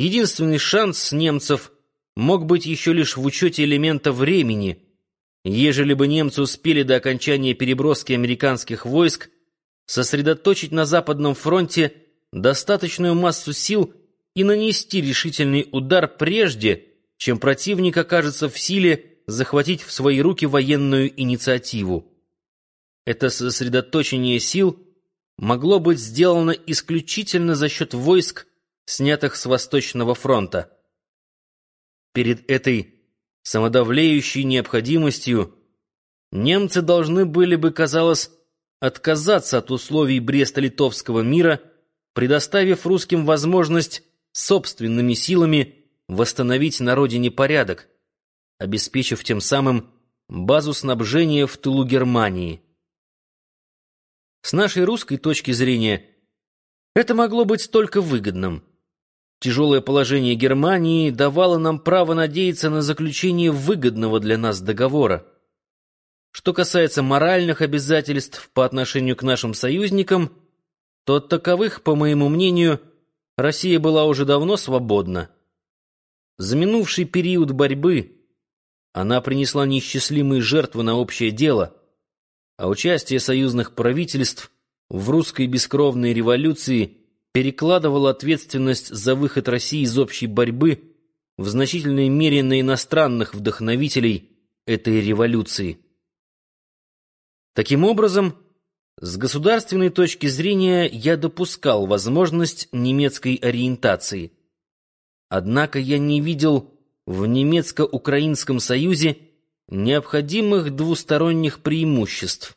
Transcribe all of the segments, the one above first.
Единственный шанс немцев мог быть еще лишь в учете элемента времени, ежели бы немцы успели до окончания переброски американских войск сосредоточить на Западном фронте достаточную массу сил и нанести решительный удар прежде, чем противник окажется в силе захватить в свои руки военную инициативу. Это сосредоточение сил могло быть сделано исключительно за счет войск, снятых с Восточного фронта. Перед этой самодавлеющей необходимостью немцы должны были бы, казалось, отказаться от условий Бреста-Литовского мира, предоставив русским возможность собственными силами восстановить на родине порядок, обеспечив тем самым базу снабжения в тылу Германии. С нашей русской точки зрения это могло быть только выгодным. Тяжелое положение Германии давало нам право надеяться на заключение выгодного для нас договора. Что касается моральных обязательств по отношению к нашим союзникам, то от таковых, по моему мнению, Россия была уже давно свободна. За минувший период борьбы она принесла неисчислимые жертвы на общее дело, а участие союзных правительств в русской бескровной революции перекладывало ответственность за выход России из общей борьбы в значительной мере на иностранных вдохновителей этой революции. Таким образом, с государственной точки зрения я допускал возможность немецкой ориентации. Однако я не видел в немецко-украинском союзе необходимых двусторонних преимуществ.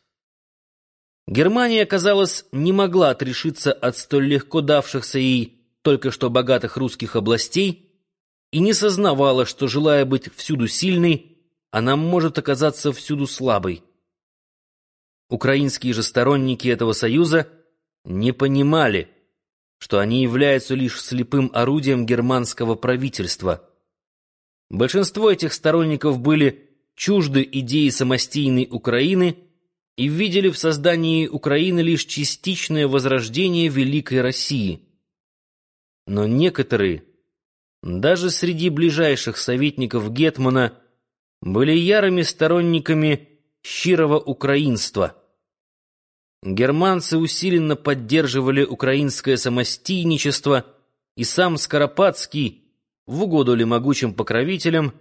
Германия, казалось, не могла отрешиться от столь легко давшихся ей только что богатых русских областей и не сознавала, что, желая быть всюду сильной, она может оказаться всюду слабой. Украинские же сторонники этого союза не понимали, что они являются лишь слепым орудием германского правительства. Большинство этих сторонников были чужды идеи самостийной Украины и видели в создании Украины лишь частичное возрождение Великой России. Но некоторые, даже среди ближайших советников Гетмана, были ярыми сторонниками щирого украинства. Германцы усиленно поддерживали украинское самостийничество, и сам Скоропадский, в угоду ли могучим покровителям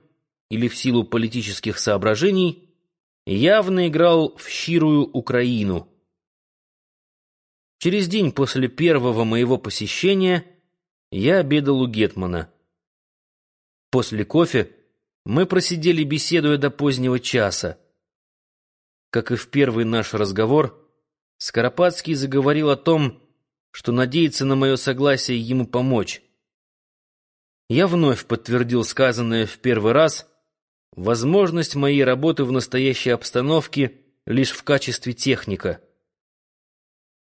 или в силу политических соображений, явно играл в щирую Украину. Через день после первого моего посещения я обедал у Гетмана. После кофе мы просидели, беседуя до позднего часа. Как и в первый наш разговор, Скоропадский заговорил о том, что надеется на мое согласие ему помочь. Я вновь подтвердил сказанное в первый раз, возможность моей работы в настоящей обстановке лишь в качестве техника.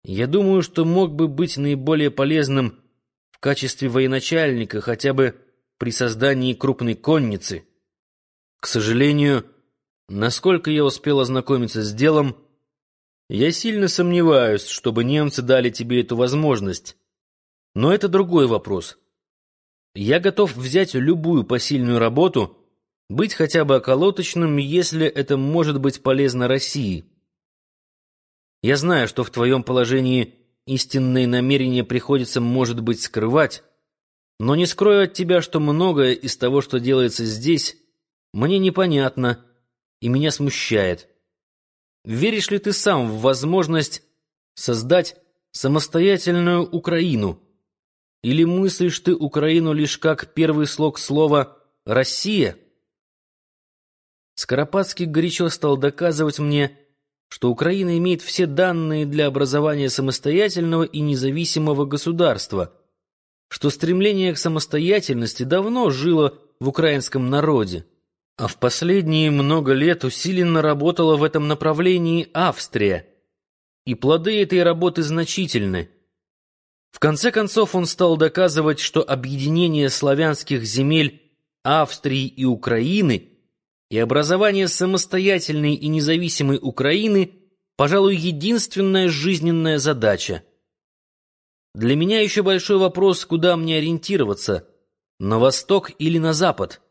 Я думаю, что мог бы быть наиболее полезным в качестве военачальника хотя бы при создании крупной конницы. К сожалению, насколько я успел ознакомиться с делом, я сильно сомневаюсь, чтобы немцы дали тебе эту возможность. Но это другой вопрос. Я готов взять любую посильную работу, быть хотя бы околоточным, если это может быть полезно России. Я знаю, что в твоем положении истинные намерения приходится, может быть, скрывать, но не скрою от тебя, что многое из того, что делается здесь, мне непонятно и меня смущает. Веришь ли ты сам в возможность создать самостоятельную Украину? Или мыслишь ты Украину лишь как первый слог слова «Россия»? Скоропадский горячо стал доказывать мне, что Украина имеет все данные для образования самостоятельного и независимого государства, что стремление к самостоятельности давно жило в украинском народе. А в последние много лет усиленно работала в этом направлении Австрия, и плоды этой работы значительны. В конце концов он стал доказывать, что объединение славянских земель Австрии и Украины и образование самостоятельной и независимой Украины, пожалуй, единственная жизненная задача. Для меня еще большой вопрос, куда мне ориентироваться – На восток или на запад?